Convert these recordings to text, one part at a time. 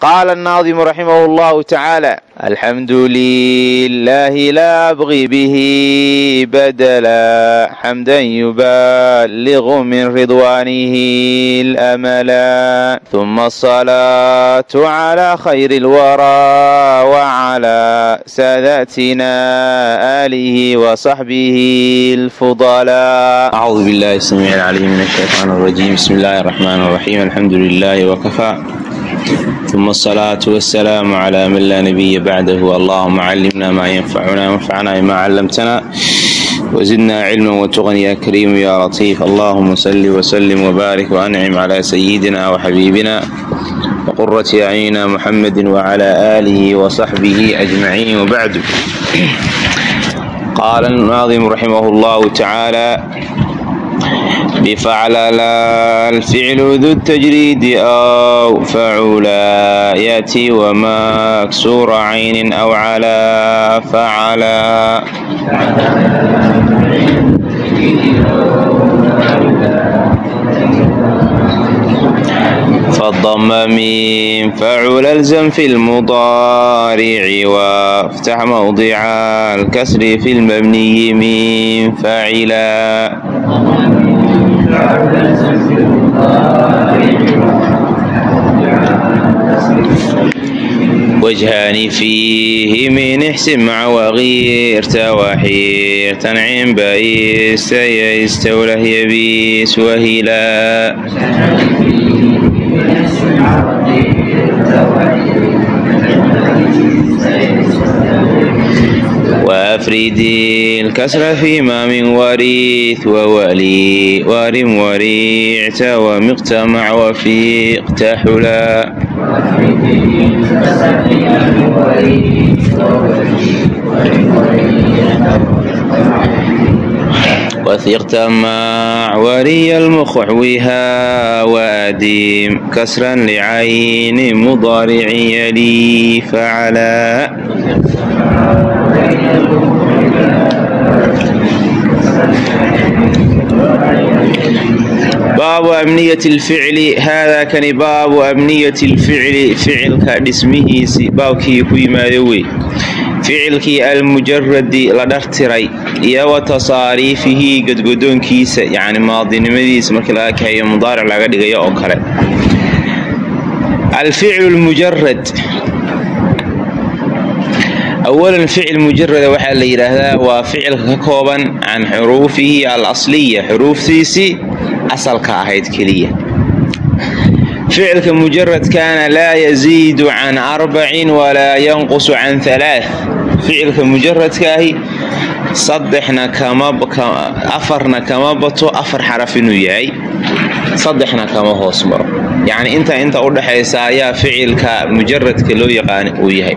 qaala annaadimu raximah allahu tacaala alxamdu lilaahi laa abqi bihi badala xamdan yuballiqu min ridwaanihi lamala huma asalaatu calaa khayri alwaraa wacalaa saadatina aalihi wasaxbihi alfudalaa acuudu billahi samiic alcaliim min ashaytaan alrajiim bismi illaahi araxmaan araxiim alxamdu lilaahi wakafaa uma asalaatu wasalaamu calaa man laa nabiya bacdahu allahuma calimna maa yanfacuna wanfacna bimaa callamtana wzidna cilma wtuqan ya kariimu ya latiif allahuma sali wslim wbaarik wancim cla sayidina wxabiibina wqurati acyunina muxamadi wcla alihi wsaxbihi ajmaciin wbacdu qaala naadimu raximah llahu tacaala bfaclala alficlu du tajriidi aw facula yaati wmaksura caynin aw cala facala fadama min facula lzam fi lmudaarici waftax mawdica alkasri fi lmabniyi min facila wajhaani fiihi min ixsin maca wakiirta waxiir tancin baistaya istawlah yabiis wahila wafridi lkasra fima min wariith wawali warim wariicta wamiqtamac wafiiqta xula whiqta mac wariya lmukhwiha waadim kasran licayni mudaaricin yali facala baabu amniyat lficli haadaa kani baabu amniyati lficli ficilka dhismihiisi baabkii ku yimaado wey ficilkii almujaradi la dhartiray iyo wa tasaariifihi godgodoonkiisa yacni maadinimadiisa markii laga kahayo mudaaric laga dhigayo oo kale alficlu lmujarad awalan ficil mujarada waxaa la yidhaahdaa waa ficilka ka kooban can xuruufihi al asliya xuruuftiisii asalka ahayd keliya. Ficilka mujaradkaana laa yasiidu can arbacin walaa yanqusu can halaa ficilka mujaradkaahi afarna kama bato afar xaraf inuu yahay saddexna kama hoos maro. Yacni inta inta u dhaxaysa ayaa ficilka mujaradka loo yaqaan uu yahay.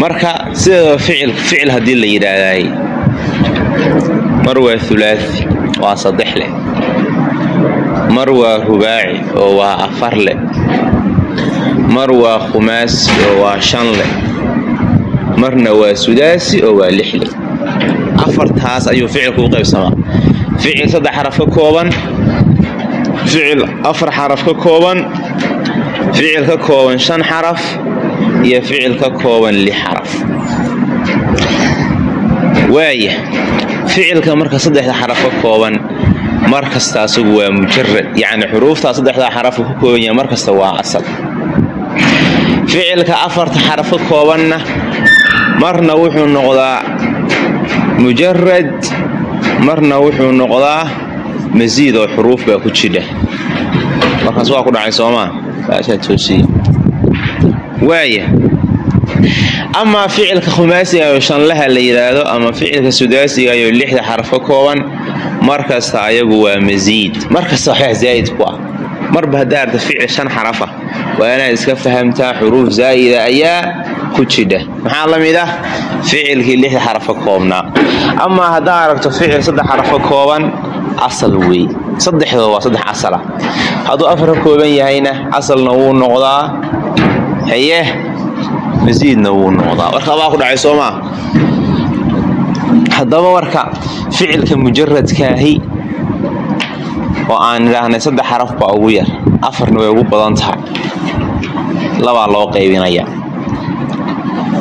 Marka sideedaba ficil haddii la yidhaahdaay mar waa hulaathi waa saddex leh. Mar waa rubaaci oo waa afar leh. Mar waa khumaasi oo waa shan leh. Marna waa sudaasi oo waa lix leh. Afartaas ayuu ficilku u qaybsamaa. Ficil saddex xaraf ka kooban. Ficil afar xaraf ka kooban. Ficil ka kooban shan xaraf iyo ficil ka kooban lix xaraf. Waaya ficilka marka saddexda xaraf ka kooban mar kasta asagu waa mujarad yacni xuruuftaa saddexdaa xarafka ka kooban yaha mar kasta waa asal. Ficilka afarta xaraf koobanna marna wuxuu noqdaa mujarad marna wuxuu noqdaa masiid oo xuruuf baa ku jidha markaas waa ku dhacay soomaa toosiya waaya amaa ficilka khumaasiga oo shanlaha la yidhaahdo ama ficilka sudaasiga iyo lixda xaraf kooban mar kasta ayagu waa masiid mar kasta waxbaa zaa'id ku ah. Marba haddaa arta ficil shan xaraf ah waa inaad iska fahamtaa xuruuf zaa'ida ayaa ku jidha. Maxaa la mid ah? Ficilkii lixda xaraf koobnaa amaa haddaa aragto ficil saddex xaraf kooban asal wey. Saddexdooda waa saddex asala hadduu afar ka kooban yahayna asalna wuu noqdaa haye masiidna wuu noqdaa. Warka baa ku dhacay soo maa haddaba warka ficilka mujaradkaahi oo aan idhaahnay saddex xaraf baa ugu yar. Afarna way ugu badan tahay. Labaa loo qaybinaya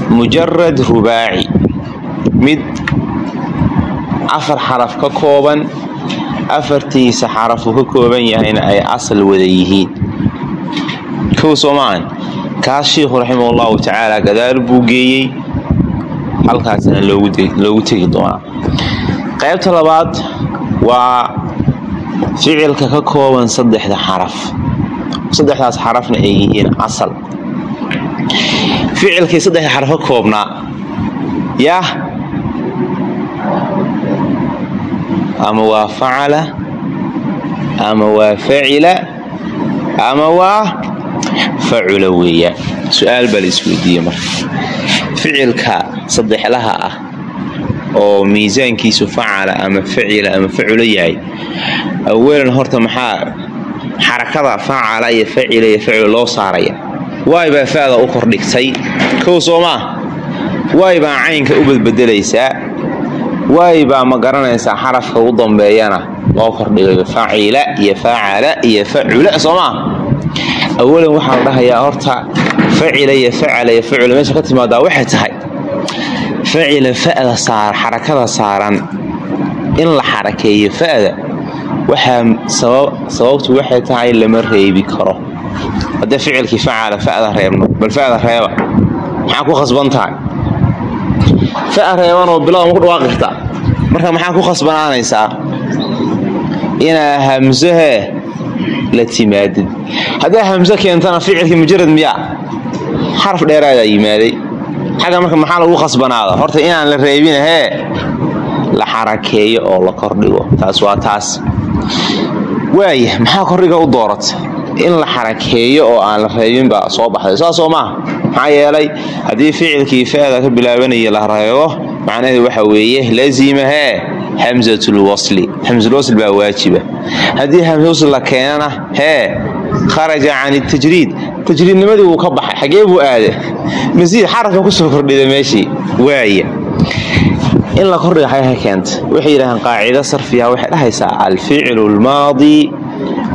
mujarad rubaaci. Mid afar xaraf ka kooban afartiisa xarafuu ka kooban yahayna ay asal wada yihiin. Kow soomaan kaas shiikhu raximah ullahu tacaala gadaal buu geeyey. Halkaasna loogu tegi doonaa. Qaybta labaad waa ficilka ka kooban saddexda xaraf. Saddexdaas xarafna ay yihiin asal. Ficilkii saddexda xaraf ka koobnaa yaah ama waa facala ama waa facila ama waa facula weeyaan su'aal baa la isweydiiye marka. Ficilka saddexlaha ah oo miisaankiisu facala ama facila ama facula yahay awalan horta maxaa xarakada facala iyo facila iyo facula loo saaraya? Waay baa fa'da u kordhigtay. Kow soo waay baa caynka u badbedelaysaa waay baa ma garanaysaa xarafka u dambeeyana loo kordhigayo facila iyo facala iyo facula soo maa awalan waxaa la dhahayaa horta facila iyo facala iyo facula meesha ka timaadaa waxay tahay. Facila fa'da xarakada saaran in la xarakeeyo fa'da waxaa sababtu waxay tahay lama reebi karo. Haddee ficilkii facala fa'da reebno bal fa'da reeba. Maxaa ku khasban tahay? Fa reebanoo bilow ma ku dhawaaqi kartaa marka maxaa ku khasbanaanaysaa? Inaa hamsahee la timaadid haddaa hamse keentana ficilkii mujarad miyaa? Xaraf dheeraadaa yimaaday. Xagga marka maxaa lagu khasbanaada horta inaan la reebin hee la xarakeeyo oo la kordhigo. Taas waa taas. Waaya maxaa kordhiga u doorata in la xarakeeyo oo aan la reebin baa soo baxday. Saasoo maaha maxaa yeelay haddii ficilkii fa'da ka bilaabanaya la reebo macnaheedu waxa weeye lazima hee hamzatulwasli hamzulwasl baa waajiba. Haddii hamzawasl la keenana hee kharaja can itajriid tajriidnimadii wuu ka baxay xagee buu aade masiid xarafka ku soo kordhida meeshii waaya in la kordhiga xagaha keenta waxay yidhahdeen qaacido sarfiya waxay dhahaysaa alficlu lmaadi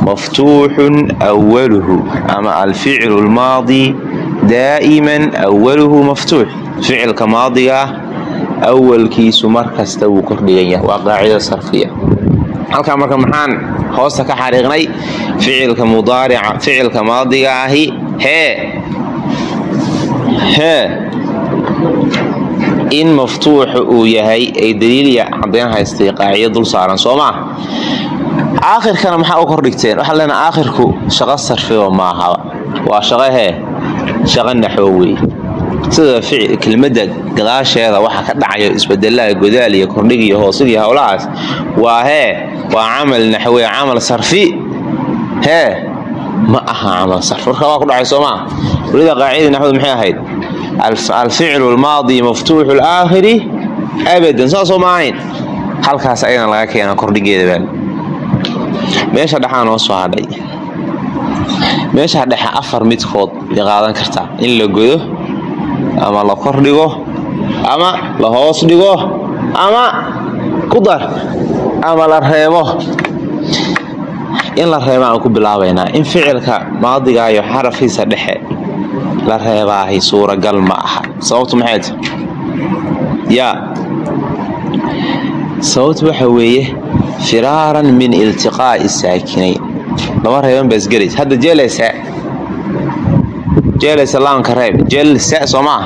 maftuuxun waluhu ama alficlu lmaadi daa'iman awaluhu maftuux. Ficilka maadigaah awalkiisu mar kasta wuu kordhigan yahay. Waa qaacida sarfiya. Halkaa marka maxaan hoosta ka xariiqnay ficilka mudaarica ficilka maadiga ahi. Hee hee in maftuuxa uu yahay ay daliiliya caddayn haystay qaacido dul saaran soo maa aakhirkana maxaa u kordhigteen? Waxaa leenaha aakhirku shaqo sarfiba maahaba waa shaqo hee shaqo naxwo weeye sida kelmadda gadaasheeda waxa ka dhacayo isbedelaha godaal iyo kordhig iyo hoosid iyo howlahaas waa hee waa camal naxwe camal sarfi. Hee ma aha camal sarfi. Warka waa ku dhacay soo maa welida qaacidadii naxwadu maxay ahayd? Alficlu lmaadi maftuuxu laakhiri abadan saasoo ma ahayn. Halkaas ayadana laga keena kordhigeeda baa. Meesha dhexaa noo hadhay. Meesha dhexe afar midkood qaadan kartaa in la godo ama la kordhigo ama la hoos dhigo? Ama ku dar? Ama la reebo? In la reeba aan ku bilaabaynaa. In ficilka maadigaayo xarafkiisa dhexe la reebaahay suuragal ma aha. Sababtu maxay ta yaa sababtu waxa weeye firaaran min iltiqaa'i saakinayn lama reeban baa isgelaysa hadda jeeleysa jeeleysa laamka reeb jelsa soo maa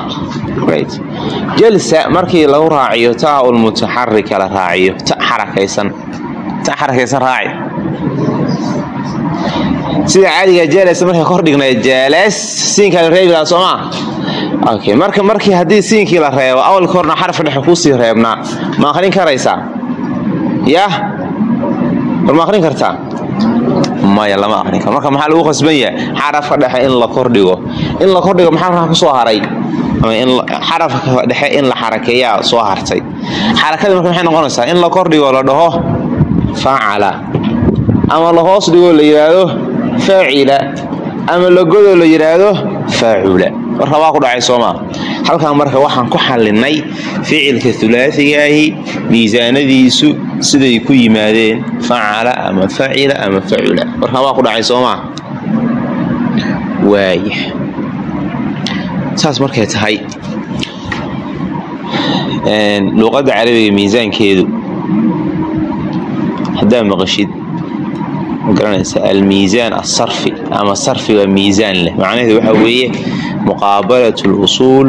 right jelsa markii lagu raaciyo taa ul mutaxarika la raaciyo. Ta xarakaysan ta xarakaysan raaci. Sida caadiga jeeleysa markay kor dhignay jeelees siinkaa la reebi lahaa soo maa okay marka markii haddii siinkii la reebo awalka horna xarafka dhexe kuusii reebnaa ma aqrin karaysaa? Yah war ma aqrin kartaa maya lama aqrin karo marka maxaa lagu khasban yahay? Xarafka dhexe in la kordhigo. In la kordhigo maxaa markaa ku soo haray? Xarafka dhexe in la xarakeeyaa soo hartay. Xarakadii marka maxay noqonaysaa? In la kordhigo la dhaho facala ama la hoos dhigoo la yidhaahdo faacila. Ama la godoo la yidhaahdo faacula warka waa ku dhacay soomaa halkan marka waxaan ku xallinay ficilka ulaaaigaahi miisaanadiisu siday ku yimaadeen facala ama facila ama facula warka waa ku dhacay soomaa waaya saas markay tahay luuqadda carabiga miisaankeedu. Haddaa maqashid magaranaysa almiisaan asarfi ama sarfiga miisaan leh. Macnaheedu waxaa weeye muqaabalat اlusuul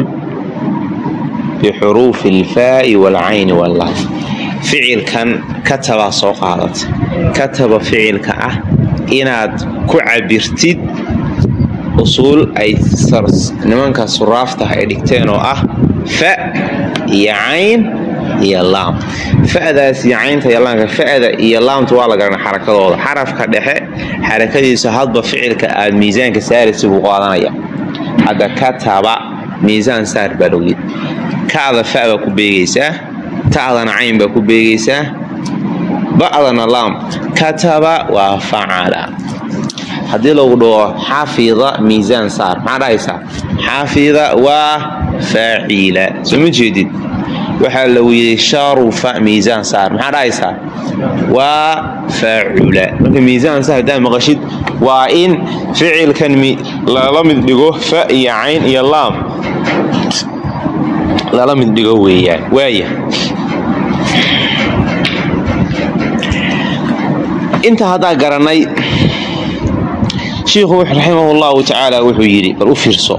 bixuruufi اlfaa'i wاlcayni wاllaam ficilkan katabaa soo qaadata kataba ficilka ah inaad ku cabirtid usuul ay nimanka suraaftaha ay dhigteen oo ah fa iyo cayn iyo laam fa'daas iyo caynta iyo laamka fa'da iyo laamta waa la garana xarakadooda xarafka dhexe xarakadiisa hadba ficilka aad miisaanka saaraysa buu qaadanaya hadda kataba miisaan saar baa logid ka'da fa baa ku beegaysaa ta'dana cayn baa ku beegaysaa ba'dana laam. Kataba waa facala haddii lagu dhaho xaafida miisaan saar. Maxaa dhahaysaa xaafida waa faacila soo ma jeedid waxaa lagu yidhi sharufa miisaan saar. Maxaa dhahaysaa waa faacula. Marka miisaan saar haddaa maqashid waa in ficilkan lala mid dhigo fa iyo cayn iyo laam. Lala mid dhigo weeyaan waaya inta haddaa garanay shiikhu raximah llahu tacaala wuxuu yidhi bal u fiirso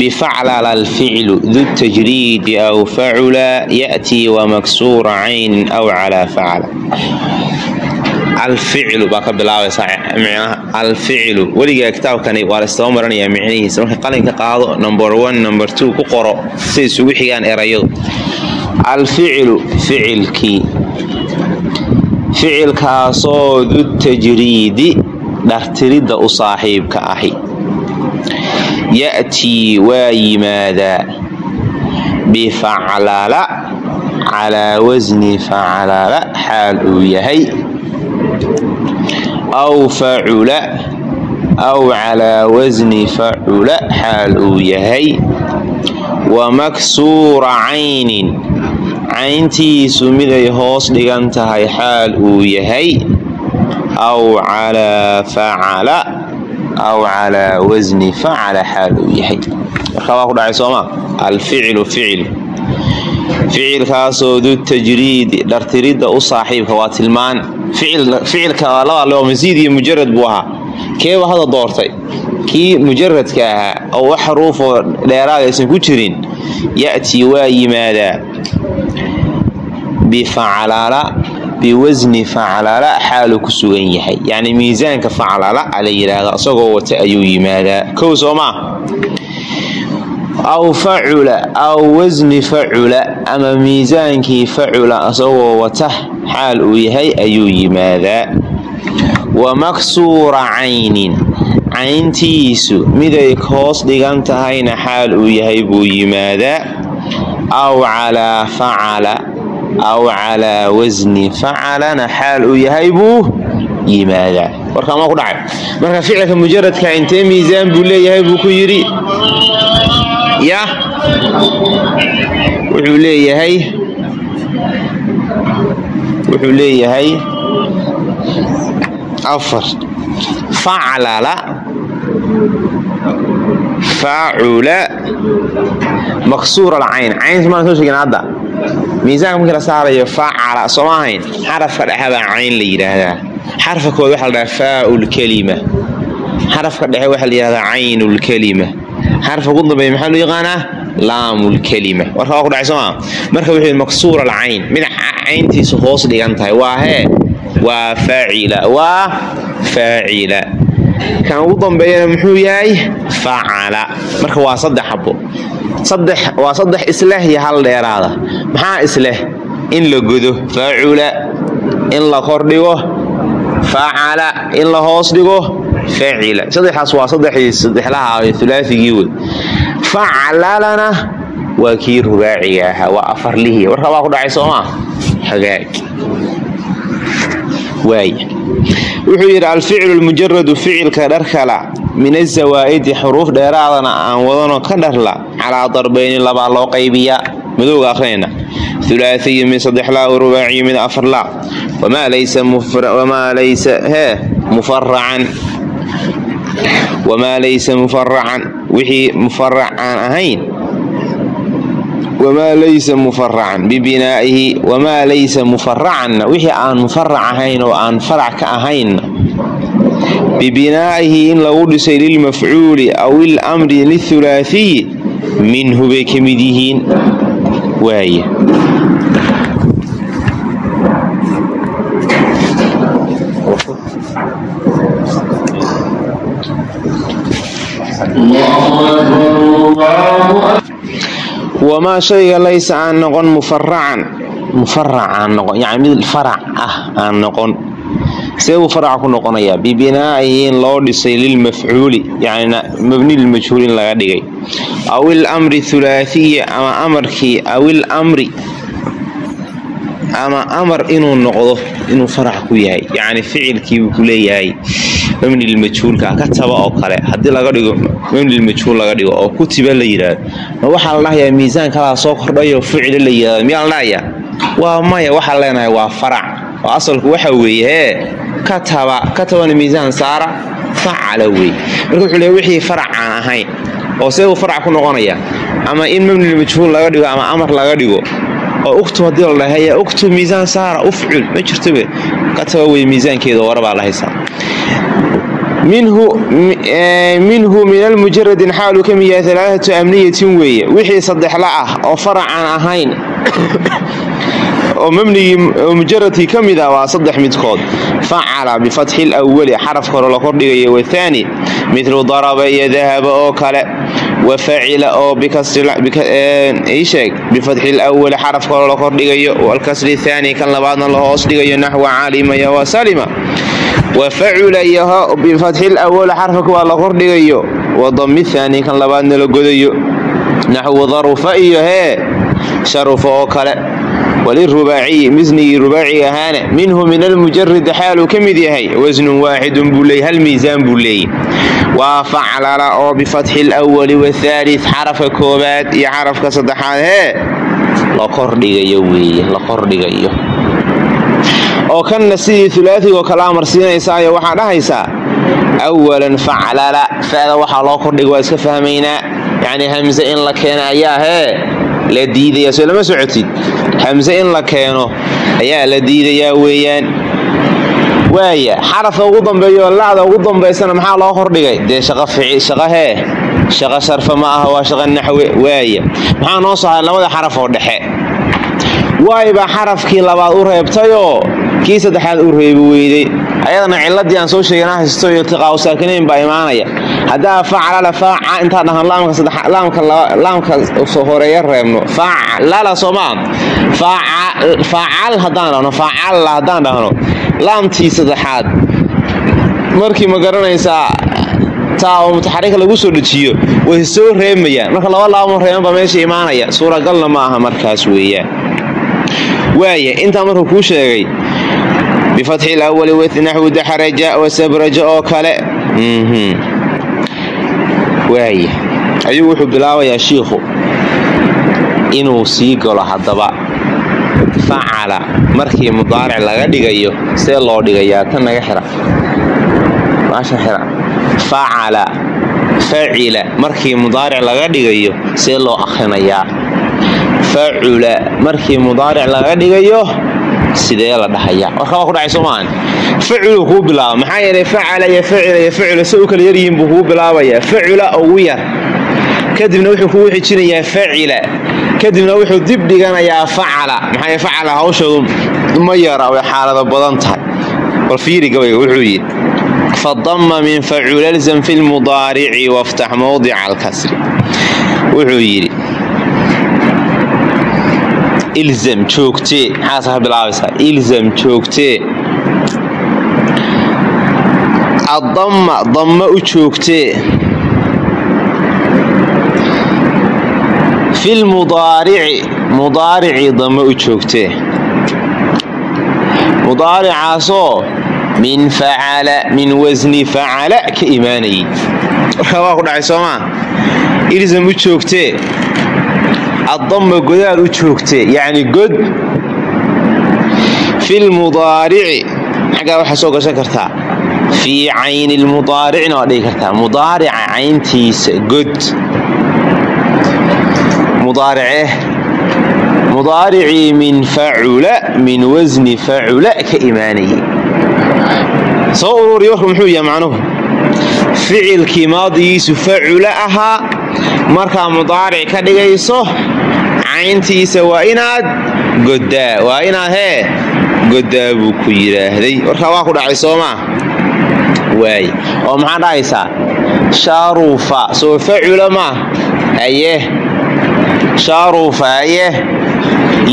bfaclal alficlu du tajriidi aw facula yaأtii wmaksuura caynin aw calaa facla alficlu baa ka bilaabaysaa micnaha alficlu weligaa kitaabkani waa la istaba maranayaa micnihiisa marka qalinka qaado number one number two ku qoro siday isugu xigaan erayadu alficlu ficilkii ficilkaasoo du tajriidi dhartiridda u saaxiibka ahi ya'tii waa yimaadaa bifaclala calaa wasni faclala xaal uu yahay aw facula aw calaa wasni facula xaal uu yahay wa maksuura caynin cayntiisu miday hoos dhigan tahay xaal uu yahay aw calaa facala aw calaa wasni facala xaal uu yahay markaa waa ku dhacay sooma alficlu ficil ficilkaasoo du tajriidi dhartiridda u saaxiibka waa tilmaan ficilka labaa masiid iyo mujarad buu ahaa keeba hadda doortay kii mujaradka ahaa oo wax xaruufoo dheeraad aysan ku jirin ya'tii waa yimaadaa bifaclala biwasni faclala xaaluu ku sugan yahay. Yacni miisaanka faclala a la yidhaahdo isagoo wata ayuu yimaadaa. Kow soo maa aw facula aw wasni facula ama miisaankii facula isagoo wata xaal uu yahay ayuu yimaadaa. Wa maksuura caynin cayntiisu miday hoos dhigan tahayna xaal uu yahay buu yimaadaa. Aw calaa facala aw calaa wasni facalana xaal uu yahay buu yimaadaa warkaa maa ku dhacay marka ficilka mujaradka intee miisaan buu leeyahay buu ku yidhi ya wuxuu leeyahay wuxuu leeyahay afar faclala faacula maksuur alcayn caynta maan soo sheegin hadda miisaanka markii la saarayo facala sooma ahayn xarafka dhexe cayn la yidhaahdaa. Xarafka kood waxa la dhahaa faau xarafka dhexe waxaa la yidhahdaa caynu xarafka ugu dambeeya maxaa loo yaqaanaa? Laamu warka waa ku dhacay sooma marka wuxuu maksuur alcayn mid cayntiisu hoos dhigan tahay. Waa hee? Waa faacila. Waa faacila. Kan ugu dambeeyana muxuu yahay? Facala marka waa saddex xabo waa saddex isleh iyo hal dheeraada maxaa isleh in la godo faacula in la kordhigo facala in la hoos dhigo faacila. Saddexaas waa saddexii saddexlaha ulaaigii wey facalalana waa kii rubaaciga ahaa waa afarlihii. Warka waa ku dhacay soomaa hagaag. Wuxuu yidhi alficlu lmujaradu ficilka dharkala min azawaa'idi xuruuf dheeraadana aan wadano ka dharla calaa darbayni labaa loo qaybiyaa. Madowga akrinayna ulaaiyu mid saddexlaa rubaaciyu mid afarlaa wamaa laysa hee mufaracan wamaa laysa mufaracan wixii mufarac aan ahayn wamaa laysa mufaracan bibinaa'ihi wamaa laysa mufaracanna wixii aan mufarac ahayn oo aan farac ka ahaynna bibinaa'ihi in lagu dhisay lilmafcuuli aw ilamri lihulaathiyi minhu bay ka wamaa shayga laysa aan noqon mufaracan mufarac aan noqon yani mid farac ah aan noqon see buu faraca ku noqonayaa bibinaa'ihi in loo dhisay lilmafcuuli yani mabni lilmajhuul in laga dhigay aw ilamri thulaathiya ama amarkii aw ilamri ama amar inuu noqdo inuu farac ku yahay yacni ficilkiibuu ku leeyahay mabni lilmajhuulka kataba oo kale. Haddii laga dhigo mabni lilmajhuul laga dhigo oo kutiba la yidhaahdo ma waxaa la dhahayaa miisaan soo kordhayo ficila la yidhahdo miyaa la dhahayaa waa maya waxaa leenahay waa farac. Oo asalku waxa weeye hee kataba katabana miisaan saara facala wey marka wuxuu leeya wixii farac aan ahayn oo see buu farac ku noqonaya ama in mabni lilmajhuul laga dhigo ama amar laga dhigo oo uktub haddii la dhahay uktub miisaan saara ufcul ma jirtobe kataba wey miisaankeeda warabaa la haysaa minhu min almujaradin xaaluu ka mid yahay alaaatu amniyatin weeye. Wixii saddexla ah oo faracaan ahayn oo mabnigii mujaradkii ka mid ah waa saddex midkood. Facala bifatxi lwali xarafka hore la kordhigayo wathaani midlu daraba iyo dahaba oo kale. Wa facila oo sheeg bifatxi lwali xarafka hore la kordhigayo walkasri thaani kan labaadna la hoos dhigayo naxwa caalimaya wa salima wa facula iyo bifatxi lwali xarafka kuwaa la kordhigayo wa dami thaani kan labaadna la godayo. Naxwu darufa iyo hee sharufa oo kale. Walirubaaciyi misnigii rubaaci ahaana minhu min almujaradi xaaluu ka mid yahay. Wasnun waaxidun buu leey hal miisaan buu leeyay. Waa faclala oo bifatxi lwali wathaalith xarafka koobaad iyo xarafka saddexaad hee la kordhigayo weeye la kordhigayo oo kanna sidii ulaaigo kala amarsiinaysaayo waxaa dhahaysaa awalan faclala fada waxaa loo kordhiga waa iska fahmaynaa yacni hamse in la keena ayaa hee la diidaya soo lama socotid. Hamse in la keeno ayaa la diidayaa weeyaan. Waaya xarafka ugu dambeeyo lacda ugu dambaysana maxaa loo kordhigay? Dee shaqa hee shaqa sharfa ma aha waa shaqa naxwe waaya maxaa noo soo labada xaraf oo dhexe? Waayba xarafkii labaad u reebtayoo kii saddexaad u reebi weyday ayadana ciladii aan soo sheegana haysto iltiqaau saakinayn baa imaanaya. Haddaa faclala faaca intaan dhahan laamka horreeya reebno. Faclala soomaa faacal haddaan dhahno faacalla haddaan dhahno laamtii saddexaad. Markii ma garanaysaa taa oo mutaxarika lagu soo dejiyo way soo reebmayaan marka laba laamo reeban baa meesha imaanaya. Suuragalna ma aha markaas weeyaan waaya intaa markuu kuu sheegay bifatxi lawali naxwu daxraja wasabraja oo kale. Waaya ayuu wuxuu bilaabayaa shiikhu inuu sii galo haddaba. Facala markii mudaaric laga dhigayo see loo dhigayaa tan naga xira. Maasha xira. Facala facila markii mudaaric laga dhigayo see loo akhrinayaa facula markii mudaaric laga dhigayo sidee la dhahayaa warkabaa ku dhacay soomaan faculu kuu bilaaba. Maxaa yeelay facala iyo facila iyo facula se u kala yaryihiin buu kuu bilaabayaa facula ugu yar. Kadibna wuxuu kugu xijinayaa facila kadibna wuxuu dib dhiganayaa facala maxaa facala hawshoodu ma yara way xaalado badan tahay. Bal fiiri gabayga wuxuu yidhi fadama min facula lzam fi lmudaarici waftax mowdica alkasri wuxuu yidhi ilzam joogtee maxaasa ka bilaabaysaa ilzam joogtee addamma damma u joogtee filmudaarici mudaaricii damma u joogtee mudaaricaasoo min facala min wasni facala ka imaanayay waa ku dhacay soomaa ilzam u joogtee addamma godaad u joogtee yacni god filmudaarici xaggaa waxaa soo gashan kartaa fii cayni lmudaaricna waa dhigi kartaa mudaarica cayntiisa god mudaarice mudaaricii min facula min wasni facula ka imaanayay soo ururiya warku muxuu yahay macnuhu ficilkii maadigiisu facula ahaa markaa mudaaric ka dhigayso cayntiisa waa inaad goddaa waa inaad hee goddaa buu ku yidhaahday. Warkaa waa ku dhacay soomaa waay. Oo maxaa dhahaysaa shaaruufa. Soo facula maa aye shaaruufa aye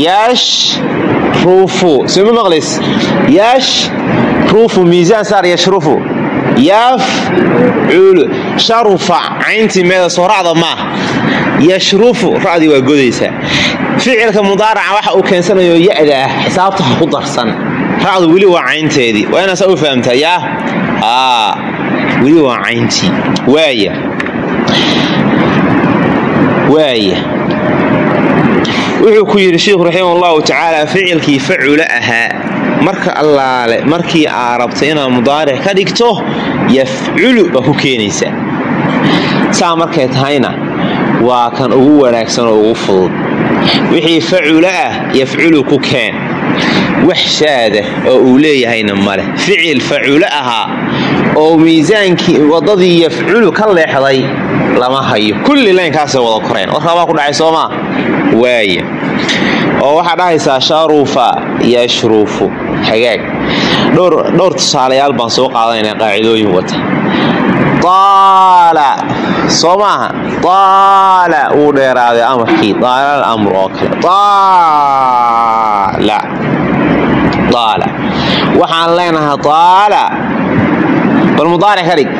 yaash ruufu soma maqlis yaash ruufu miisaan saar yashrufu yaaf cuulu sharufa cayntii meeda soo racda maa yashrufu ra'dii waa godaysaa ficilka mudaaraca waxa uu keensanayo ya-da xisaabta ha ku darsan. Racdu weli waa caynteedii waa inaa saa u fahamtaa? Yaa aa weli waa cayntii waaya. Waaya. Wuxuu ku yidhi sheikhu raximah allahu tacaala ficilkii facula ahaa marka allaale markii aa rabta inaad mudaaric ka dhigto yafculu baa ku keenaysaa saa markay tahayna waa kan ugu wanaagsan oo ugu fudud. Wixii facula ah yafculu ku keen. Wax shaada oo uu leeyahayna male ficil facula ahaa oo miisaankii waddadii yafculu ka leexday lama hayo. Kulli laynkaasay wada koreen. Warkaa waa ku dhacay soomaa waaya oo waxaa dhahaysaa sharuufa yashruufu hagaag dhowr tusaalayaal baan soo qaadanayna qaacidooyin wata. Aala soo maaha? Aala wuu dheeraaday amarkii aalal amr oo kale. Aala aala waxaan leenahay aala bal mudaaric ka dhig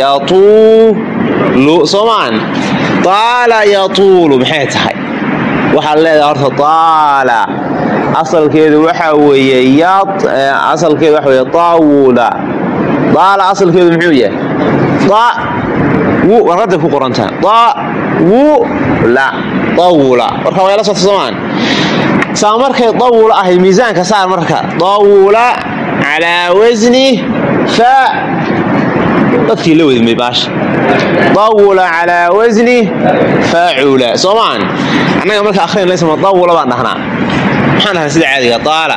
yatuulu soomaan aala yatuulu. Maxay tahay? Waxaad leedahay horta taala asalkeedu waxaa weeye asalkeedu waxa weye taawula taala asalkeedu muxuu yahay? Ta wu warqaday ku qorantaa ta wu la tawula warka waa la socta soomaan saa markay tawula ahay miisaanka saar marka. Tawula calaa wasni fa dadkii la wedmay baasha. Tawula calaa wasni facula soomaan annaga marka akhrinlaysma tawula baan dhahnaa maxaan dhahnaa sida caadiga taala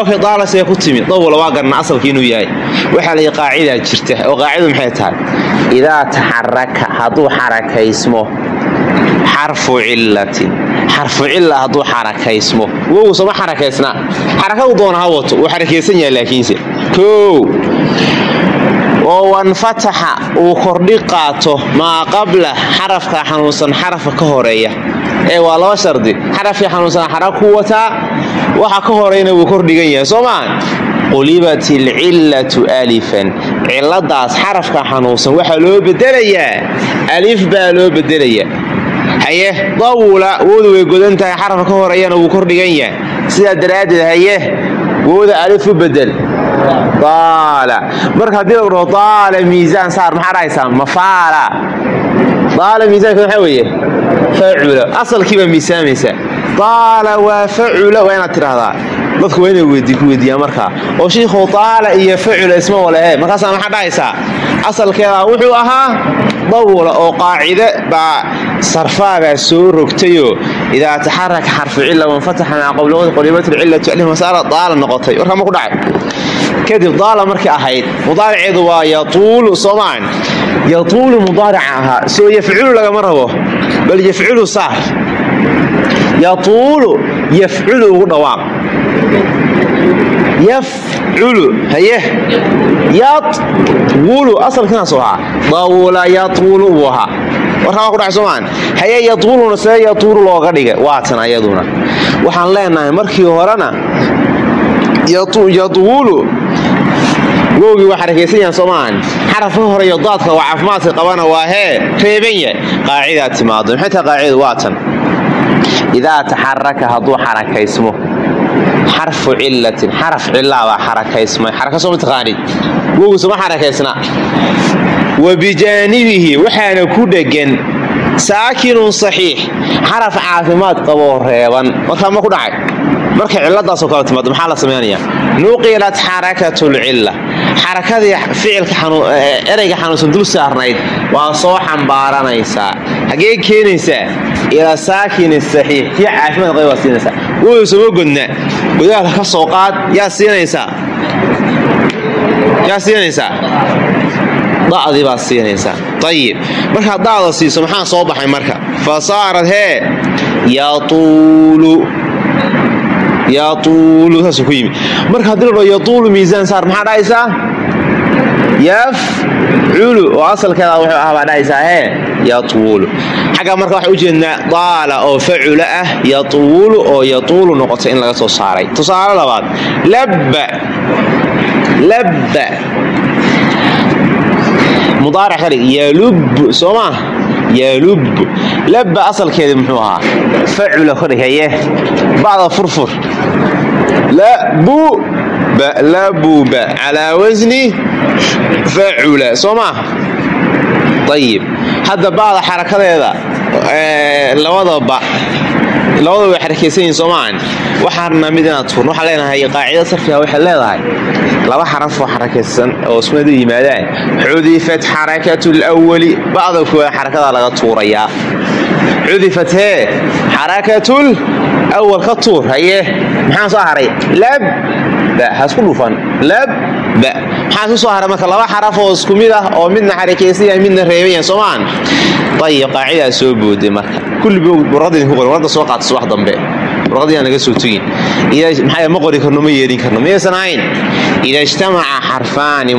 okay taala see ku timi tawula waa garna asalkii inuu yahay. Waxaa la qaacidaa jirta. Oo qaacidadu maxay tahay? Idaa taxaraka hadduu xarakaysmo xarfu cillatin. Xarfu cilla hadduu xarakaysmo. Sooma xarakaysnaa? Xarakadu doona ha wato. Wuu xarakaysan yahay laakiinse. Koow oo wanfataxa uu kordhi qaato maa qabla xarafka xanuunsan xarafka ka horreeya. Ee waa laba shardi. Xarafkii xanuunsan xarag ku wataa waxa ka horeyna wuu kordhigan yahay. Soo maa qulibat ilcillatu alifan. Cilladaas xarafka xanuunsan waxaa loo bedelayaa. Alif baa loo bedelayaa. Haye dawula wowda way godan tahay xarafka ka horeeyana wuu kordhigan yahay. Sidaa daraaddeed haye wowda alif u bedel marka haddii la dhaho miisaan saar maxaa dhahaysaa mafaala aala miisaanka maxaa weeye facula. Asalkii baa miisaamaysaa waa facula waa inaad tidhaahdaa. Dadku waa inay ku weydiiyaan markaa oo shiikhu aala iyo facula isma walehe markaasaa maxaa dhahaysaa asalkeedaa wuxuu ahaa dawula oo qaacide baa sarfaagaa soo rogtayoo idaa taxaraka xarfu cilla wanfataxa maa qabla qolibat lcillatu alif masaala daala noqotay. Warkaa ma ku dhacay kadib daala markay ahayd mudaariceedu waa yatuulu soomaan yatuulu mudaarica ahaa soo yafculu lagama rabo bal yafculu saar. Yatuulu yafculu ugu dhawaaq. Yafculu haye. Yawulu asalkiinaasu ahaa. Dawula yatuulu buu ahaa. Warkaa ku dhacay soomaan haye yatuuluna see yatuulu looga dhigay. Waatan ayaduna. Waxaan leenahay markii horena yatuulu wowgii waa xarakaysan yahan soomaan. Xarafka horeeyo daadka waa caafimaadka qabana waa hee reeban yahay. Qaacidaa timaado. Maxay tahay qaacidadu waa tan. Idaa taxaraka hadduu xarakaysmo xarfu cillatin xaraf cillaabaa xarakaysmay. Xaraka soo mataqaanid wowgu soma xarakaysna? Wa bijaanibihi waxaana ku dhegan saakinun saxiix xaraf caafimaad qaboo reeban. Markaa ma ku dhacay markay ciladaasoo kale timaado maxaa la samaynayaa nuqilat xarakatulcilla xarakadii ficilka ereyga xanuunsan dul saarnayd waa soo xambaaranaysaa hagee keenaysaa ilaa saakini saxiix. Kii caafimaad qaba waa siinaysaa wuusama godna. Godaalka ka soo qaad yaa siinaysaa yaa siinaysaa da'dii baad siinaysaa ayib markaad da'da siiso maxaa soo baxay marka? Fa saarad hee yatuulu yatuulu saasuu ku yimi marka haddii la dhao yatuulu miisaan saar maxaa dhahaysaa? Yafculu oo asalkeeda wuxuu ahaa baa dhahaysaa hee yatuulu xagga marka waxaa ujeednaa daala oo facula ah yatuulu oo yatuulu noqota in laga soo saaray. Tusaale labaad labba. Labba. Mudaaric ka dhig yalubbu soo maa yalubbu labba asalkeedii muxuu ahaa facula ka dhig haye bacda furfur labuba calaa wasni facula soo maa ayib hadda bacda xarakadeeda labadaba labadaba way xarakaysan yihiin soomaan waxaana mid inaad furn waxaan leenahay qaacida sarfiga waxay leedahay. Laba xaraf oo xarakaysan oo ismada yimaadaan. Xudifat xarakatu lwali bacda koowaad xarakadaa laga tuurayaa. Xudifat hee xarakatul awal ka tuur haye maxaa soo haray? Labba hasku dhufan. Labba maxaa isku soo haray marka laba xaraf oo isku mid ah oo midna xarakaysan yahay midna reeban yahay soomaan ayib qaacidaa soo booday marka. Kulliba warqada idinku qoran warqada soo qaatas wax dambe. Warqadii aan naga soo tegin. Maxaa ma qori karno ma yeelin karno miyaysan ahayn. Ida ijtamaca xarfaani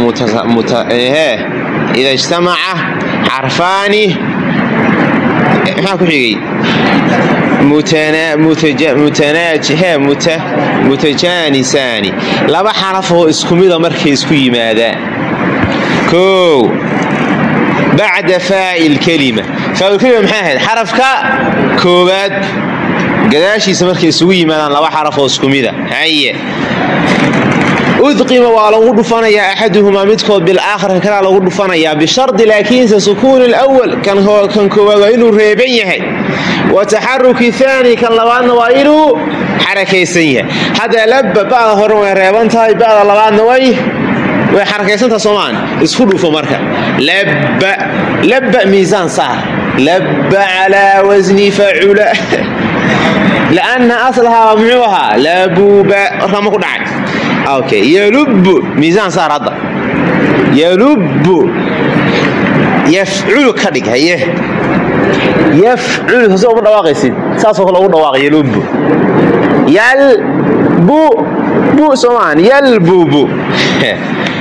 ida ijtamaca xarfaani. Maxaa ku xigay mutajanisaani laba xaraf oo isku mida markay isku yimaadaan o bacda faa'il kelima. Faa'ilkelima maxay ahayd? Xarafka koowaad. Gadaashiisa markay isugu yimaadaan laba xaraf oo isku mida haye udqima waa lagu dhufanayaa axaduhumaa midkood bilaakhar kalaa lagu dhufanayaa bishardi laakiinse sukuuni lwal kan koowaad waa inuu reeban yahay. Wa taxaruki aani kan labaadna waa inuu xarakaysan yahay. Hadda labba ba'da hore way reeban tahay ba'da labaadna way way xarakaysantaha soomaan. Isku dhufo marka. Labba miisaan saar. Labba calaa wasni facula. Lanna aslahaa muxuu ahaa labuuba markaa ma ku dhacay yalubbu miisaan saar hadda. Yalubbu yafculu ka dhig haye. Sase uma dhawaaqaysid. Saasoo kale ugu dhawaaqa yalubbu. Yalbu bu soomaan yalbubu.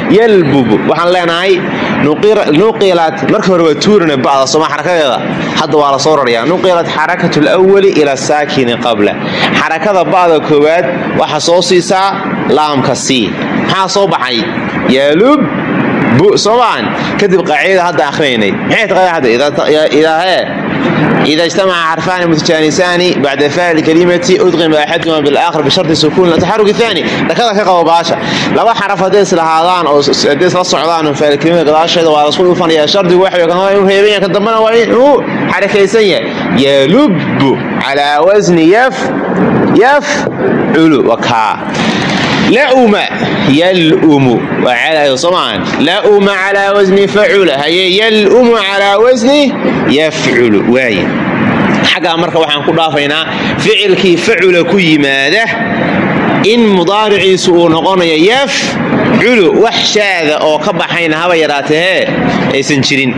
Yalbubu. Waxaan leenahay nuqilat marka hore waa tuurina bacda sooma xarakadeeda. Hadda waa la soo rarayaa nuqilat xarakatu lwali ila saakini qabla. Xarakada bacda koowaad waxa soo siisaa laamka c. Maxaa soo baxay? Yalub bu soomaan kadib qaacidada hadda idaa ida ijtamaca xarfaani mutajanisaani bacda faa'il kalimati udqima axaduhuma bilaakhar bisharti sukuun taxaruk aani dhakada ka qabo baasha. Laba xaraf hadday islahaadaan oo hadday isla socdaan faa'il kalimada gadaasheeda waa lasku dhufanaya shardigu waxa kan waa inuu reeban yahay kan dambana waa inuu xarakaysan yahay yalubbu calaa wasni yaf yafculu wakaa lauma yalumu somaan lauma calaa wasni facula haye yalumu calaa wasni yafculu waaye xaggaa marka waxaan ku dhaafaynaa ficilkii facula ku yimaada in mudaariciisu uu noqonayo yafculu wax shaada oo ka baxayna haba yaraatahee aysan jirin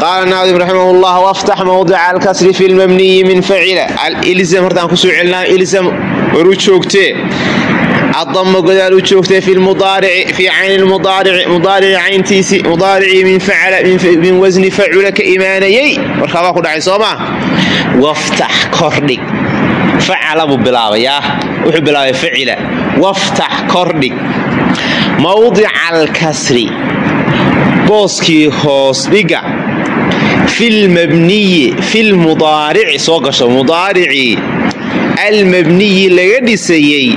qaala naadim raximah llah waftax mawdica alkasri fi lmabniyi min facila ilzam hortaan ku soo celinaa ilzam waru joogtee adama godaal u joogtay fi cayni mudaarici cayntiisi mudaaricii min wasni facula ka imaanayey warkaabaa ku dhacay soomaa waftax kordhig facala buu bilaabayaa wuxuu bilaabay facila waftax kordhig mawdica alkasri booskii hoos dhiga filmabniyi filmudaarici soo gasho mudaaricii almabniyi laga dhisayey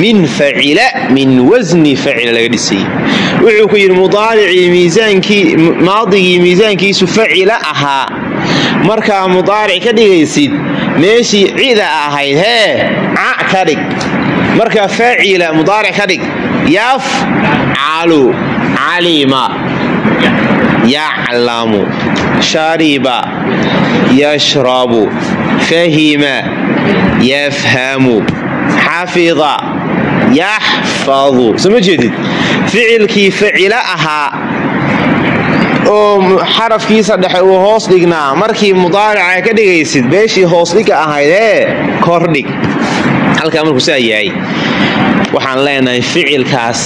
min facila min wasni facila laga dhisayey wuxuu ku yidhi mudaaricii maadigii miisaankiisu facila ahaa. Markaa mudaaric ka dhigaysid meeshii cida ahayd hee ca ka dhig. Markaa faacila mudaaric ka dhig. Yafcalu calima yaclamu shariba yashrabu fahima yafhamu xafida yaxfadu soo ma jeedid ficilkii facilo ahaa oo xarafkiisa dhexe uu hoos dhignaa markii mudaarica ka dhigaysid beeshii hoosdhiga ahayd ee kordhig halkaa markuu saa yahay waxaan leenahay ficilkaas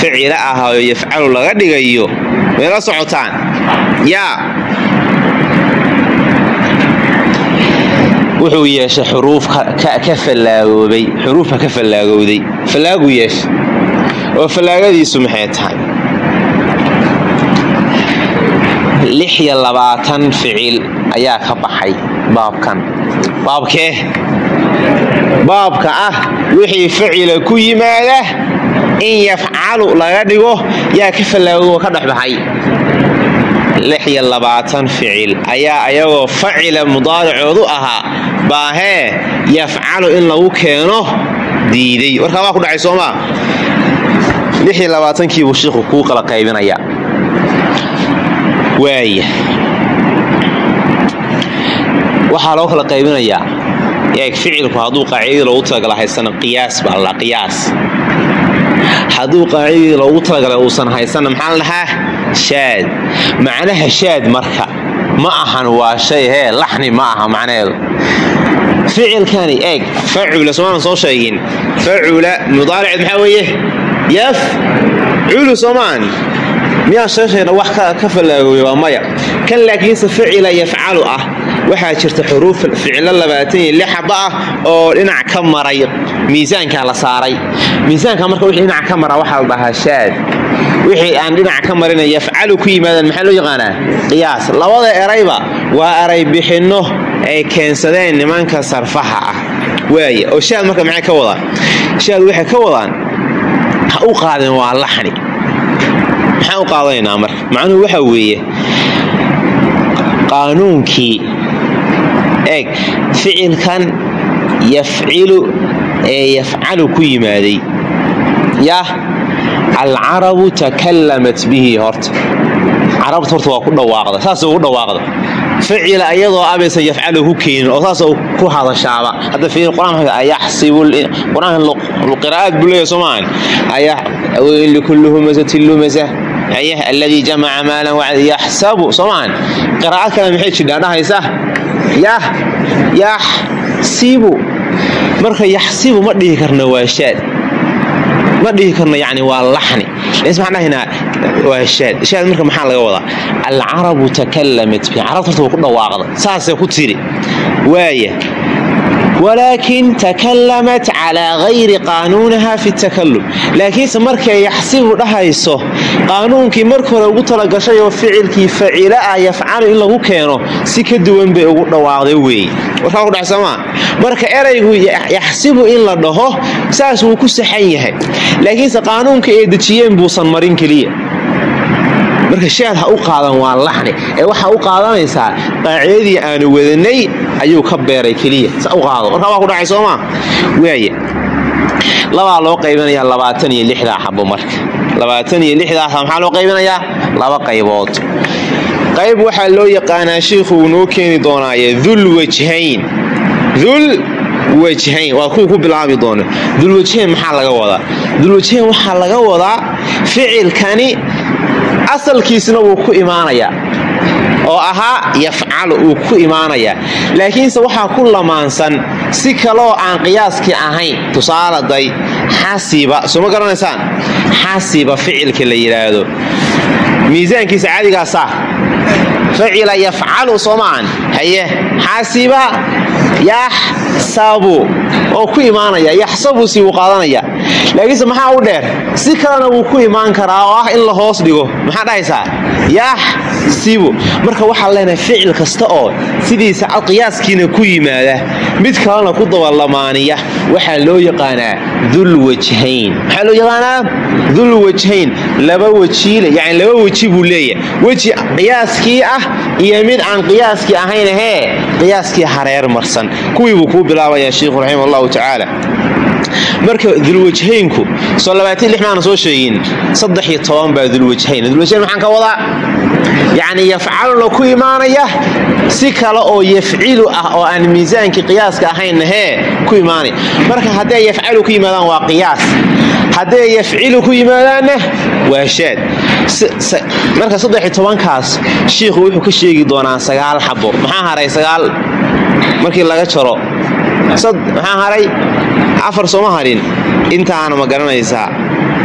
ficilo ahaayo yafcalu laga dhigayo mayla socotaan yaa wuxuu yeeshay xuruuf ka fallaagoobay xuruufka ka fallaagowday. Fallaaguu yeeshay oo fallaagadiisu maxay tahay? Lix iyo labaatan ficil ayaa ka baxay baabkan. Baabkee? Baabka ah wixii ficila ku yimaada in yafcalu laga dhigo yaa ka fallaagooo ka dhexbaxay. lix iyo labaatan ficil. Ayaa ayagoo facila mudaaricoodu ahaa baahee yafcalu in lagu keeno diiday warkaa waa ku dhacay soomaa lix iyo labaatankiibuu shiiku kuu kala qaybinaya waaya waxaa loo kala qaybinayaa. Eeg ficilku hadduu qaacidadii loogu talagala haysana qiyaas baa la qiyaas. Hadduu qaacidadii loogu talagalay uusan haysanna maxaa la dhahaa shaad. Macnaha shaad marka ma ahan waa shay hee laxni ma aha macnaheedu ficilkani eeg facula soomaanan soo sheegin. Facula mudaariceed maxaa weeye? Yafculu soomaan miyaa sheeshayna wax ka fallaagooya waa maya. Kan laakiinse ficila yafcalu ah waxaa jirta xuruuf ficilo labaatan iyo lix xaba ah oo dhinac ka maray miisaankaa la saaray. Miisaanka marka wixii dhinac ka mara waxaa la dhahaa shaad. Wixii aan dhinac ka marina yafcalu ku yimaadaan maxaa loo yaqaanaa? Qiyaas. Labada erayba waa eray bixinno ay keensadeen nimanka sarfaha ah. Waaya oo shaad marka maxay ka wadaan? Shaad waxay ka wadaan ha u qaadeen waa laxni. Maxaan u qaadanaynaa marka? Macnuhu waxaa weeye qaanuunkii. Eeg ficilkan yafcilu ee yafcalu ku yimaaday. Yah alcarabu takallamat bihi horta. Carabta horta waa ku dhawaaqda saasay ugu dhawaaqda. Ficila ayadoo abaysan yafcalu ku keenin oo saasoo ku hadashaaba. Hadda fiir qur'aanka ayaxsibu qur'aanka qiraa'aad buu leeyahay soomaan ayax weyn likulli humasatin lumasa ayah alladii jamaca maalan yaxsabu soomaan qiraa'ad kale maxay jidhaa dhahaysa yah yaxsibu marka yaxsibu ma dhihi karna waa shaad. Ma dhihi karno yani waa laxni. Waxaan dhahaynaa waa shaad. Shaad marka maxaa laga wadaa? Alcarabu takallamat bi carabta horta waa ku dhawaaqda saasay ku tiri. Waaya walaakin takallamat calaa gayri qaanuuniha fi takallum laakiinse markay yaxsibu dhahayso qaanuunkii marka hore ugu talagashay oo ficilkii facila ah yafcalu in lagu keeno si ka duwan bay ugu dhawaaqday weeye marka eraygu yaxsibu in la dhaho saas wuu ku saxan yahay laakiinse qaanuunka ay dejiyeen buusan marin keliya marka shaad ha u qaadan waa laxni. Ee waxaa u qaadanaysaa qaacidadii aanu wadanay ayuu ka beeray keliya. Sa u qaado. Markaa waa ku dhacay soomaa waaya labaa loo qaybinayaa labaatan iyo lixdaa xabo marka. Labaatan iyo lixdaasa maxaa loo qaybinayaa? Laba qaybood. Qayb waxaa loo yaqaanaa shiikhu uu noo keeni doonaaye dul wajhayn. Dul wajhayn. Waa kuwa ku bilaabi doono. Dulwajhayn maxaa laga wadaa? Dulwajhayn waxaa laga wadaa ficilkani asalkiisna wuu ku imaanayaa oo ahaa yafcalu uu ku imaanayaa laakiinse waxaa ku lamaansan si kaleoo aan qiyaaskii ahayn. Tusaaladay xasiba soo ma garanaysaan? Xasiba ficilka la yidhaahdo miisaankiisa caadigaasa facila yafcalu soo maahan haye xasiba yaxsabu oo ku imaanaya yaxsabu si wuu qaadanaya laakiinse maxaa u dheer? Si kalena wuu ku imaan karaa oo ah in la hoos dhigo. Maxaa dhahaysaa yaxsibu marka waxaan leenahay ficil kasta oo sidiisa qiyaaskiina ku yimaada mid kalena ku dabalamaaniya waxaa loo yaqaanaa dulwajhayn maxaa loo yaqaanaa? Dulwajhayn laba wajiile yani laba weji buu leeyahay. Weji qiyaaskii ah iyo mid aan qiyaaskii ahayn ahee qiyaaskii hareer marsan. Kuwii buu kuu bilaabayaa sheikhu raximah tacaala marka dulwajhaynku soo maana soo sheegin baa dulwajhayn maxaan ka wadaa? Yacni yafcaluna ku imaanaya si kale oo yafcilu ah oo aan miisaankii qiyaaska ahayn hee ku imaanaya marka hadday yafcalu ku yimaadaan waa qiyaas. Hadday yafcilu ku yimaadaanna waa shaad. Marka tobankaas shiikhu wuxuu ka sheegi doonaa sagaal xabo maxaa haray sagaal? Markii laga jaro. Maxaa haray afar sooma harin. Intaana ma garanaysaa.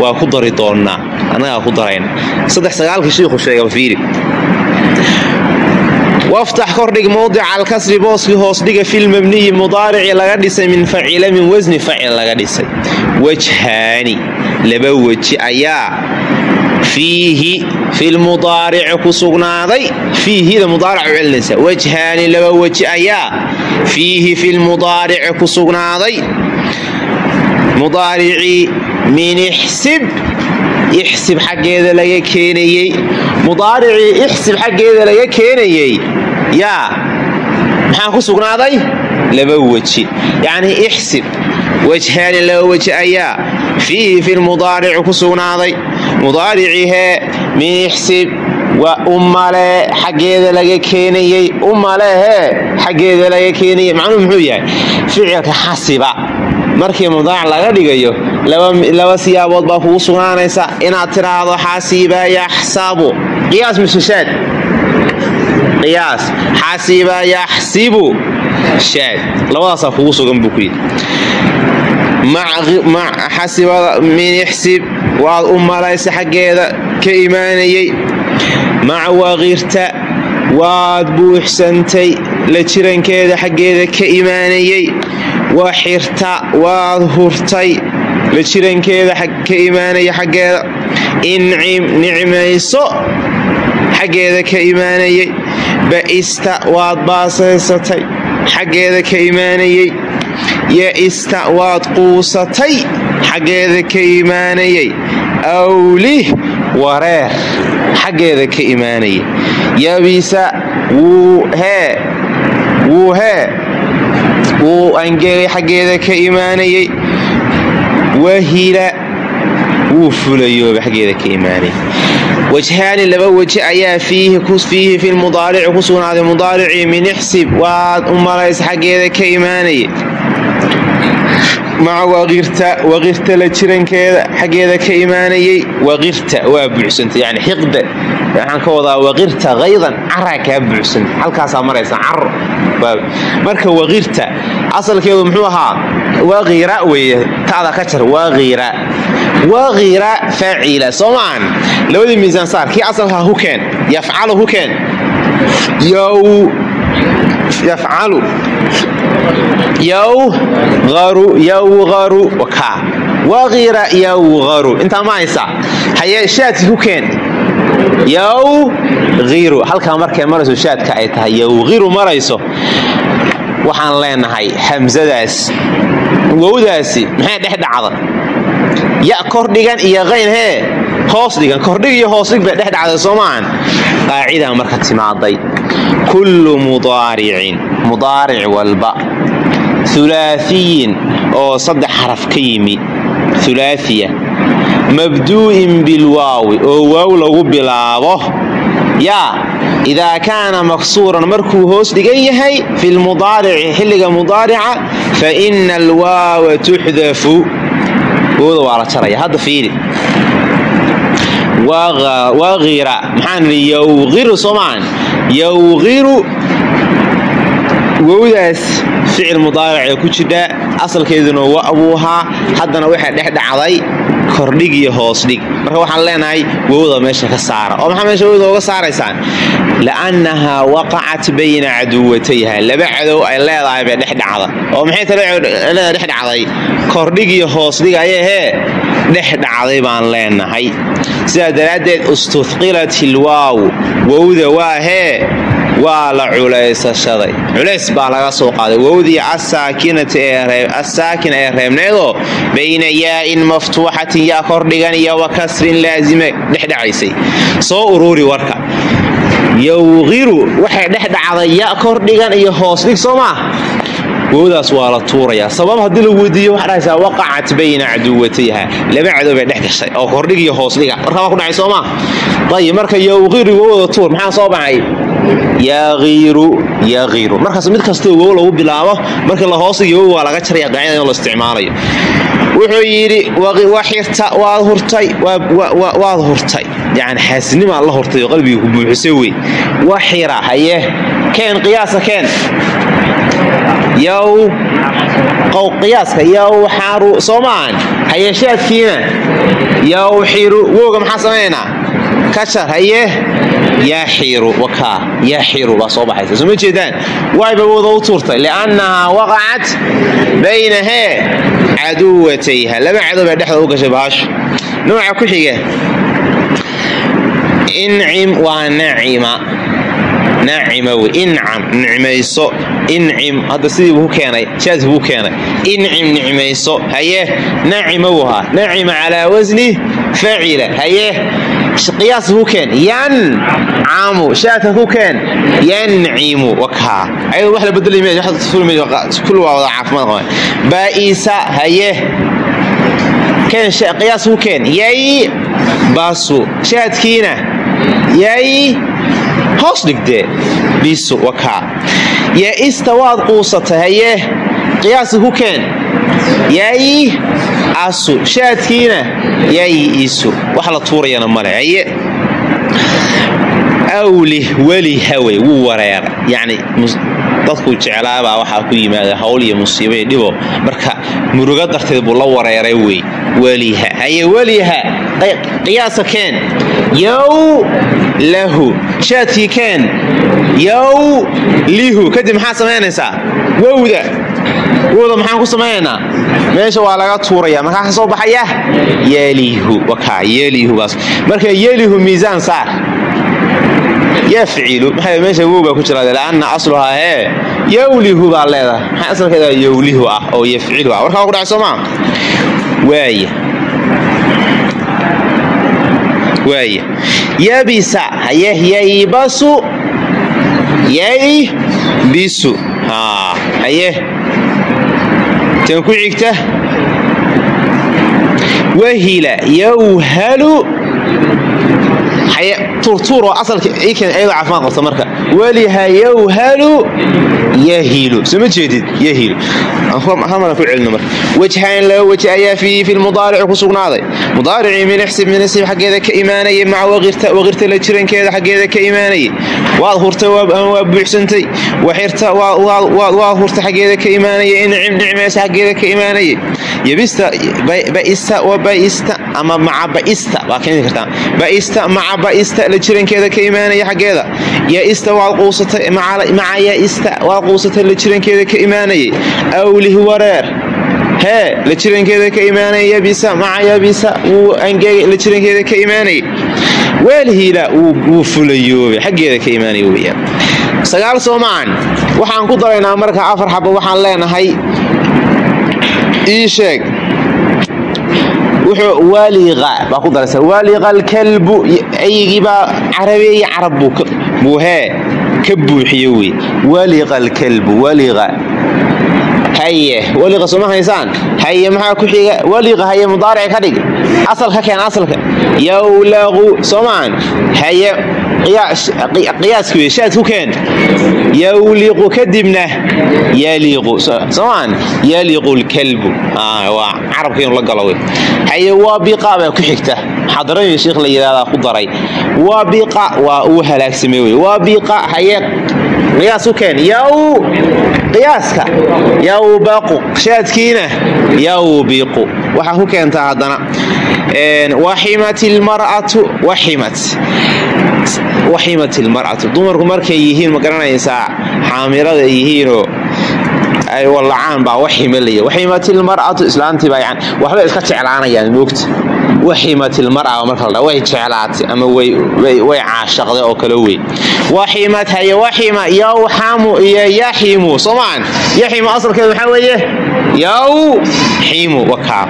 Waa ku dari doonnaa annagaa ku darayna saddex sagaalka shiikhu sheega fiiri. Waftax kordhig mowdica alkasri booskii hoosdhiga filmabniyi mudaarici laga dhisay min facila min wasni facil laga dhisay. Wajhaani laba weji ayaa fiihi filmudaarici ku sugnaaday. Fiihida mudaaric u celinaysa wajhaani laba weji ayaa fiihi filmudaarici ku sugnaaday mudaaricii min ixsib. Ixsib xaggeeda laga keenayey. Mudaaricii ixsib xaggeeda laga keenayey. Yaa maxaa ku sugnaaday? Laba weji. Yacnii ixsib. Wajhaani laba weji ayaa fiihi filmudaarici ku sugnaaday. Mudaaricihee min ixsib. Waa umale xaggeeda laga keenayey. Umalehee xaggeeda laga keenayey. Macnuhu muxuu yahay? Ficilka xasiba markii mudaaric laga dhigayo laba siyaabood baa kugu sugnaanaysa inaad tidhaahdo xasiba yaxsabu qiyaas miseshaad qiyaas. Xasiba yaxsibu shaad labadaasaa kugu sugan buu ku yidhi. Xasibada min ixsib waad u malaysa xaggeeda ka imaanayey. Maca waqirta waad buuxsantay la jirankeeda xaggeeda ka imaanayey wa xirta waad hurtay. La jirankeeda ka imaanaya xaggeeda. Incim nicmayso xaggeeda ka imaanayey ba'ista waad baasaysatay. Xaggeeda ka imaanayey ya'ista waad quusatay. Xaggeeda ka imaanayey awlih wareer. Xaggeeda ka imaanayay. Yabisa wuu hee wuu angegay xaggeeda ka imaanayey wahila wuu fulayooba xaggeeda ka imaanayay. Wajhaani laba weji ayaa fiihi filmudaarici ku sugnaaday mudaaricii min ixsib. Waad u malaysa xaggeeda ka imaanayay maca waqirta waqirta la jirankeeda xaggeeda ka imaanayey waqirta waa buuxsanta yani xiqda waxaan ka wadaa waqirta haydan caraa kaa buuxsanta halkaasaa maraysa caro marka waqirta asalkeedu muxuu ahaa waqira weye ta'da ka jar waqira waqira faacila soo maahan labadii miisaan saar kii asalkaa hukeen yafcalu hukeen yow yafcalu halkaa markay marayso shaadka ay tahay. Yawqiru marayso. Waxaan leenahay hamsadaas wowdaasi maxay dhex dhacda? Ya kordhigan iyo qayn hee. Hoos dhigan. Kordhig iyo hoosdhig bay dhex dhacday soo maahan? Qaacidaa marka timaaday. Kullu mudaaricin mudaaric walba. Ulaaiyin oo saddex xaraf ka yimi. Ulaaiya mabduu'in bilwaawi oo waaw lagu bilaabo. Yaa idaa kaana maksuuran markuu hoos dhigan yahay fi lmudaarici xilliga mudaarica fa ina alwaawa tuxdafu. Wowda waa la jaraya hadda fiiri. Waqira maxaan idhi yawqiru soomaan yawqiru wowdaas ficil mudaaric ee ku jidha asalkeeduna wa buu ahaa haddana waxay dhex dhacday kordhig iyo hoosdhig marka waxaan leenahay wowda meesha ka saara. Oo maxaa meesha wowda uga saaraysaan? Li'annahaa waqacat bayna caduwatayha laba cadow ay leedahay bay dhex dhacda. Oo maxay taleeda dhex dhacday? Kordhig iyo hoosdhig ayahee dhex dhacday baan leenahay. Sidaa daraaddeed istuthqilat ilwaaw wowda waahee waa la culaysashaday culays baa laga soo qaaday. Wowdii assaakin ee reebneedoo bayna yaa'in maftuuxatin yaa kordhigan iyo wa kasrin laasime dhexdhacaysay soo uruuri warka. Yowqiru waxay dhex dhacday ya kordhigan iyo hoosdhig soo maah wowdaas waa la tuurayaa. Sabab haddii la weydiiyo waxaa dhahaysaa waqacat bayna caduwatayha laba cadow dhex gashay oo kordhig iyo hoosdhiga warkabaa ku dhacay soo maa ayib marka yowqiru wowda tuur. Maxaa soo baxay markaas mid kastoo wow lagu bilaabo markii la hoos dhigiyo wow waa laga jaraya qaacida la isticmaalayo. Wuxuu yidhi waxirta waad hurtay waad hurtay. Yani xaasinimaad la hurtay oo qalbiga ku buuxisa wey. Waxira haye. Keen qiyaasa keen. Yow qiyaaska. Yow xaru soo hayeshaadkiina yow xiru wowga maxaa samaynaynaa kajar haye baa soo baxaysa. Soo ma jeedaan? Wayba wowda u tuurtay liannahaa waqacat bayna hee caduwatayha. Laba cadow baa dhexda u gashay bahashu nooca ku xiga. Incim waa nacima. Nacima wey incam nicmayso. Incim hadda sidii buu keenay. Shaadki buu keenay. Incim nicmayso. Haye nacima wuhaa. Nacima calaa wasni facila haye qiyaas ku keen. Yancamu shaadka ku keen. Yancimu ayadoo wax la bedelkul waa wada caafimaad qaba. Baa'isa haye. Keen qiyaas ku keen. Yay basu shaadkiina. Yay hoos dhigdee bisu wakaa yaista waad quusatay haye. Qiyaasa ku keen. Yay asu shaadkiina yay isu wax la tuurayana male haye awlih weli hawey wuu wareera yacni dadku jeclaabaa waxaa ku yimaada hawl iyo musiiba iyo dhibo. Marka murugo darteed buu la wareeray wey. Weliha haye weliha qiyaasa keen. Yow lahu shaadkii keen. Yow lihu. Kadib maxaa samaynaysaa wowda. Wowda maxaan ku samaynaynaa meesha waa laga tuuraya markaa ka soo baxaya? Yelihu wakaa yelihu miisaan saar. Yafcilu. Maxaa meesha wow baa ku jira lianna asluhaa hee yowlihu baa leedahay. Maxaa asalkeeda yowlihu ah oo yafcilu ah? Warkaa ku dhacay soo maa waaya waaya yabisa. Haye yaybasu. Yaybisu. Haye tan ku xigta. Wahila yowhalu turtuuroo asalka iken ayadoo caafimaad qabta marka weliha yowhalu yahilu. Soo ma jeedid? Yahilu. Hamana ku celino marka. Wajhaan laba waji ayaa fi lmudaarici ku sugnaaday. Mudaaricii min ixsib min isib xaggeeda ka imaanayay maca waqirta la jirankeeda xaggeeda ka imaanayay. Waad hurtay waa buuxsantay. Waxirta waad hurta xaggeeda ka imaanaya incim nicmaysa xaggeeda ka imaanayay. Yabista baista wa baista ama maca baista waa keeni kartaa. Baista maca baista la jirankeeda ka imaanaya xaggeeda. Yaista maca yaista waad quusatay la jirankeeda ka imaanayay. Awlih wareer hee la jirankeeda ka imaanaya yabisa maca yabisa wuu angegay la jirankeeda ka imaanayay. Weelhiila wuu fulayoobay xaggeeda ka imaanaya weyaan sagaal soomaan waxaan ku daraynaa marka afar xaba waxaan leenahay. Ii sheeg. Wuxuu waaliqa baa ku daraysa. Waaliqa alkalbu aygiibaa carabeeye carab buu hee ka buuxiye wey waaliqa alkalbu waliqa. Haye waliqa sooma haysaan? Haye maxaa ku xiga? Waliqa haye mudaaric ka dhig. Asalka keen asalka yowlaqu soomaan haye qiyaaski wey shaad ku keen. Yowliqu kadibna yaliiqu soomaan yaliiqu lkalbu waa carabka inu la galo haye waabiqa baa ku xigta xadarooyin sheikh la yidhahdaa ku daray. Waabiqa waa uu halaagsamay wey waabiqa haye qiyaas ku keen. Yow qiyaaska yowbaqu shaadkiina yowbiqu waxaa ku keentaa haddana waximat ilmar'atu waximat. Waximat ilmar'atu dumarku markay yihiin ma garanaysaa xaamirada ay ay wallacaan baa waxima laya waximat ilmar'atu islaantii baa yan waxbay iska jeclaanayaan moogta waximat ilmar'a marka way jeclaatay ama way caashaqday oo kale wey waximat haye waxima yawxamu iyo yaximu soomaan yaximu asalkeedu waxaa weeye? Yawximu wakaa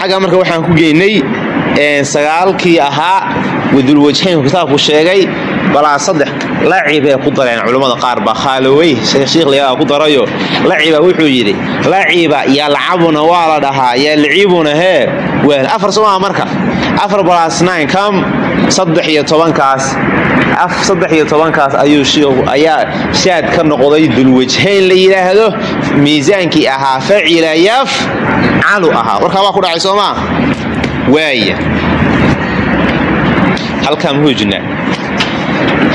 xagga marka waxaan ku geynay sagaalkii ahaa wadulwajhaynku kitaabku sheegay balaa saddex lacibay ku dareen culammada qaar baa khaalowey shiikhlayaa ku darayo. Laciba wuxuu yidhi laciba yalcabuna waa la dhahaa yalcibuna hee weel afar somaa marka. Afar balaas nine kam saddex iyo tobankaas. Saddex iyo tobankaas ayaa shaad ka noqday dulwajhayn la yidhaahdo miisaankii ahaa facila yaf calu ahaa. Warkaa baa ku dhacay soomaa waaya halkaa muxuu jirnaa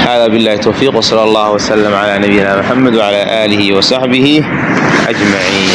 hada billahi towfiiq wsala allah wslm cla nabiyina mxamed wcla aalihi wsaxbihi ajmaciin